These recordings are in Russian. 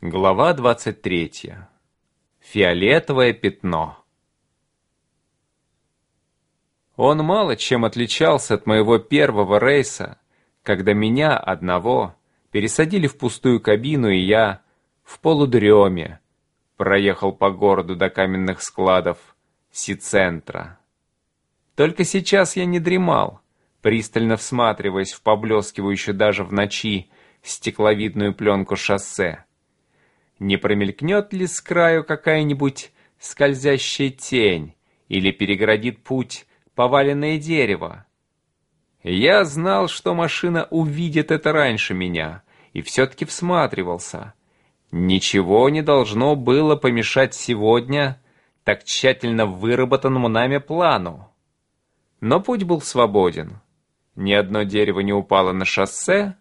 Глава 23. Фиолетовое пятно. Он мало чем отличался от моего первого рейса, когда меня, одного, пересадили в пустую кабину, и я, в полудреме, проехал по городу до каменных складов Си-центра. Только сейчас я не дремал, пристально всматриваясь в поблескивающую даже в ночи стекловидную пленку шоссе. Не промелькнет ли с краю какая-нибудь скользящая тень или переградит путь поваленное дерево? Я знал, что машина увидит это раньше меня, и все-таки всматривался. Ничего не должно было помешать сегодня так тщательно выработанному нами плану. Но путь был свободен. Ни одно дерево не упало на шоссе,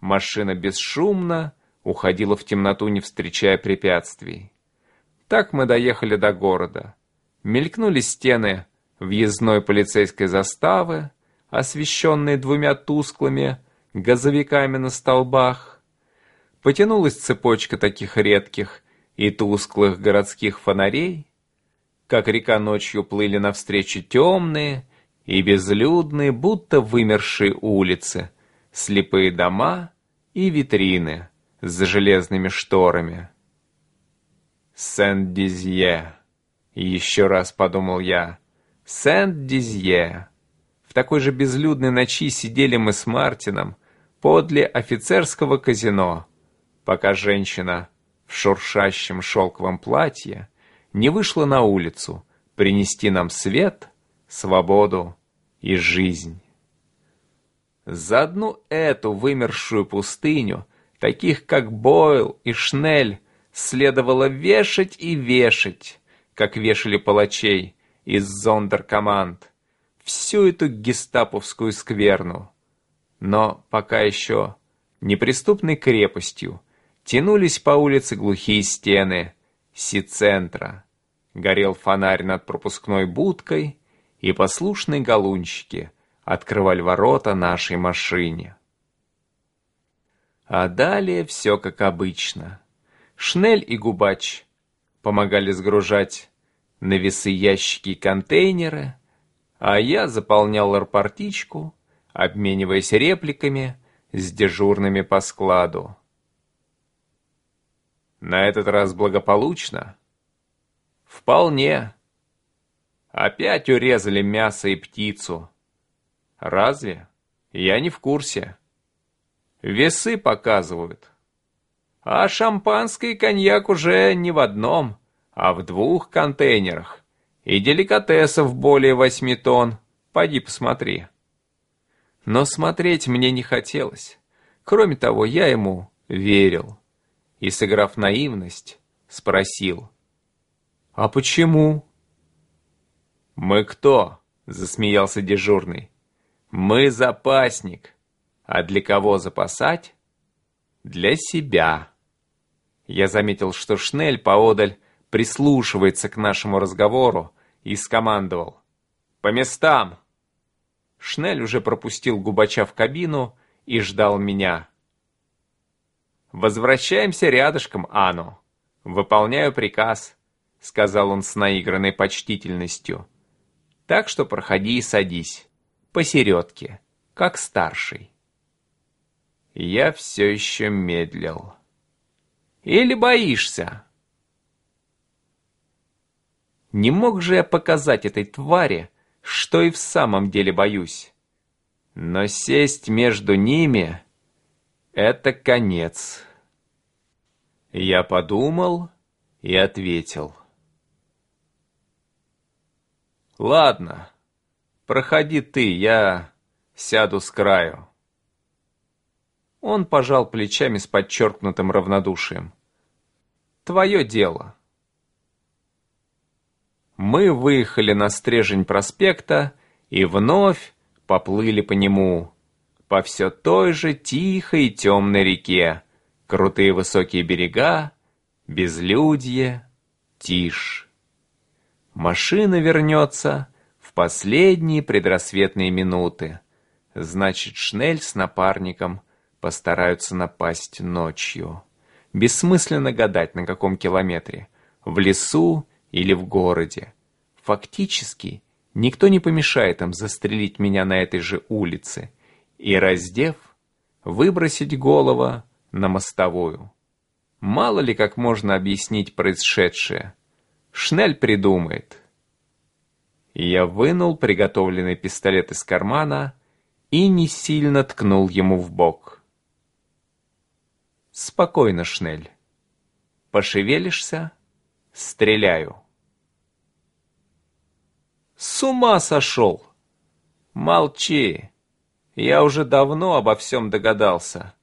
машина бесшумно, уходила в темноту, не встречая препятствий. Так мы доехали до города. Мелькнули стены въездной полицейской заставы, освещенные двумя тусклыми газовиками на столбах. Потянулась цепочка таких редких и тусклых городских фонарей, как река ночью плыли навстречу темные и безлюдные, будто вымершие улицы, слепые дома и витрины, за железными шторами. Сент-Дизье. Еще раз подумал я. Сент-Дизье. В такой же безлюдной ночи сидели мы с Мартином подле офицерского казино, пока женщина в шуршащем шелковом платье не вышла на улицу принести нам свет, свободу и жизнь. За одну эту вымершую пустыню таких как Бойл и Шнель, следовало вешать и вешать, как вешали палачей из зондеркоманд, всю эту гестаповскую скверну. Но пока еще неприступной крепостью тянулись по улице глухие стены Си-центра. Горел фонарь над пропускной будкой, и послушные галунчики открывали ворота нашей машине. А далее все как обычно. Шнель и Губач помогали сгружать на весы ящики и контейнеры, а я заполнял рапортичку, обмениваясь репликами с дежурными по складу. На этот раз благополучно? Вполне. Опять урезали мясо и птицу. Разве? Я не в курсе. Весы показывают. А шампанское и коньяк уже не в одном, а в двух контейнерах. И деликатесов более восьми тонн. Пойди посмотри. Но смотреть мне не хотелось. Кроме того, я ему верил. И, сыграв наивность, спросил. «А почему?» «Мы кто?» — засмеялся дежурный. «Мы запасник. А для кого запасать? Для себя. Я заметил, что Шнель поодаль прислушивается к нашему разговору и скомандовал. «По местам!» Шнель уже пропустил Губача в кабину и ждал меня. «Возвращаемся рядышком, Ану. Выполняю приказ», — сказал он с наигранной почтительностью. «Так что проходи и садись. Посередке, как старший». Я все еще медлил. Или боишься? Не мог же я показать этой твари, что и в самом деле боюсь. Но сесть между ними — это конец. Я подумал и ответил. Ладно, проходи ты, я сяду с краю. Он пожал плечами с подчеркнутым равнодушием. «Твое дело». Мы выехали на стрежень проспекта и вновь поплыли по нему, по все той же тихой и темной реке, крутые высокие берега, безлюдье, тишь. Машина вернется в последние предрассветные минуты. Значит, Шнель с напарником постараются напасть ночью. Бессмысленно гадать, на каком километре. В лесу или в городе. Фактически, никто не помешает им застрелить меня на этой же улице и, раздев, выбросить голову на мостовую. Мало ли как можно объяснить происшедшее. Шнель придумает. Я вынул приготовленный пистолет из кармана и не сильно ткнул ему в бок. Спокойно, Шнель. Пошевелишься — стреляю. С ума сошел! Молчи. Я уже давно обо всем догадался.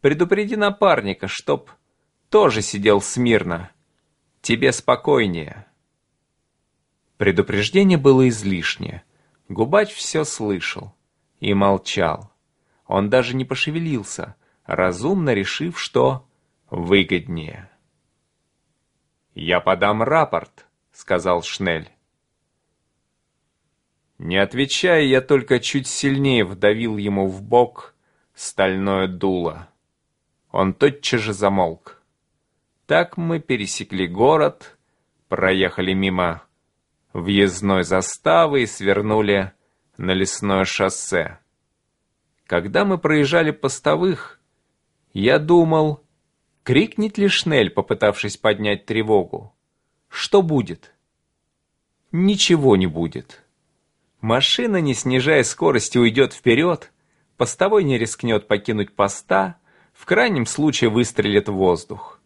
Предупреди напарника, чтоб тоже сидел смирно. Тебе спокойнее. Предупреждение было излишнее. Губач все слышал и молчал. Он даже не пошевелился, разумно решив, что выгоднее. «Я подам рапорт», — сказал Шнель. Не отвечая, я только чуть сильнее вдавил ему в бок стальное дуло. Он тотчас же замолк. Так мы пересекли город, проехали мимо въездной заставы и свернули на лесное шоссе. Когда мы проезжали постовых, я думал, крикнет ли Шнель, попытавшись поднять тревогу. Что будет? Ничего не будет. Машина, не снижая скорости, уйдет вперед, постовой не рискнет покинуть поста, в крайнем случае выстрелит в воздух.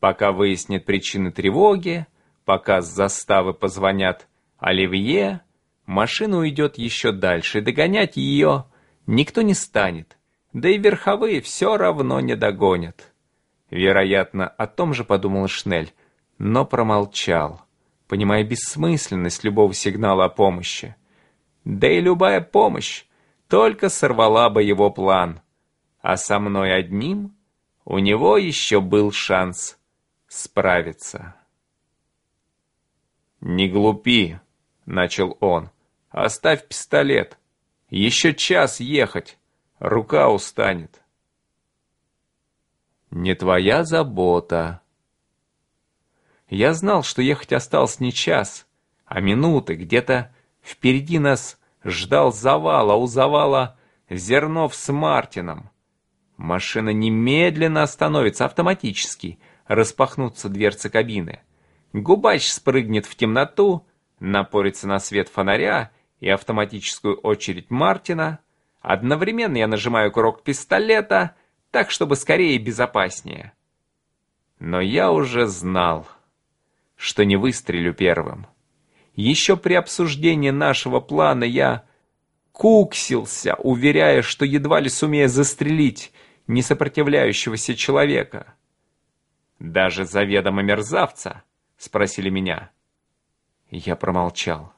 Пока выяснит причины тревоги, пока с заставы позвонят Оливье, машина уйдет еще дальше, и догонять ее никто не станет, да и верховые все равно не догонят. Вероятно, о том же подумал Шнель, но промолчал, понимая бессмысленность любого сигнала о помощи. Да и любая помощь только сорвала бы его план, а со мной одним у него еще был шанс справиться. «Не глупи», — начал он. «Оставь пистолет. Еще час ехать. Рука устанет». «Не твоя забота». Я знал, что ехать осталось не час, а минуты. Где-то впереди нас ждал завал, а у завала Зернов с Мартином. Машина немедленно остановится автоматически — распахнутся дверцы кабины. Губач спрыгнет в темноту, напорится на свет фонаря и автоматическую очередь Мартина. Одновременно я нажимаю курок пистолета, так, чтобы скорее и безопаснее. Но я уже знал, что не выстрелю первым. Еще при обсуждении нашего плана я куксился, уверяя, что едва ли сумею застрелить несопротивляющегося человека. «Даже заведомо мерзавца?» — спросили меня. Я промолчал.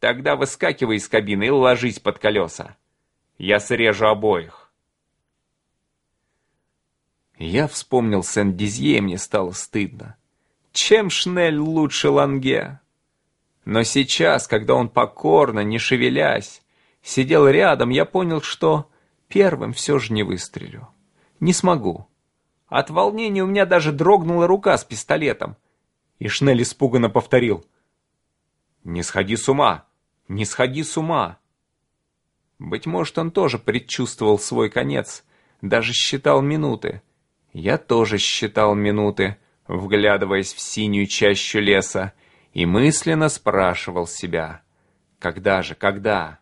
«Тогда выскакивай из кабины и ложись под колеса. Я срежу обоих». Я вспомнил Сен-Дизье, и мне стало стыдно. Чем Шнель лучше Ланге? Но сейчас, когда он покорно, не шевелясь, сидел рядом, я понял, что первым все же не выстрелю. Не смогу. От волнения у меня даже дрогнула рука с пистолетом. И Шнель испуганно повторил. «Не сходи с ума! Не сходи с ума!» Быть может, он тоже предчувствовал свой конец, даже считал минуты. Я тоже считал минуты, вглядываясь в синюю чащу леса, и мысленно спрашивал себя. «Когда же, когда?»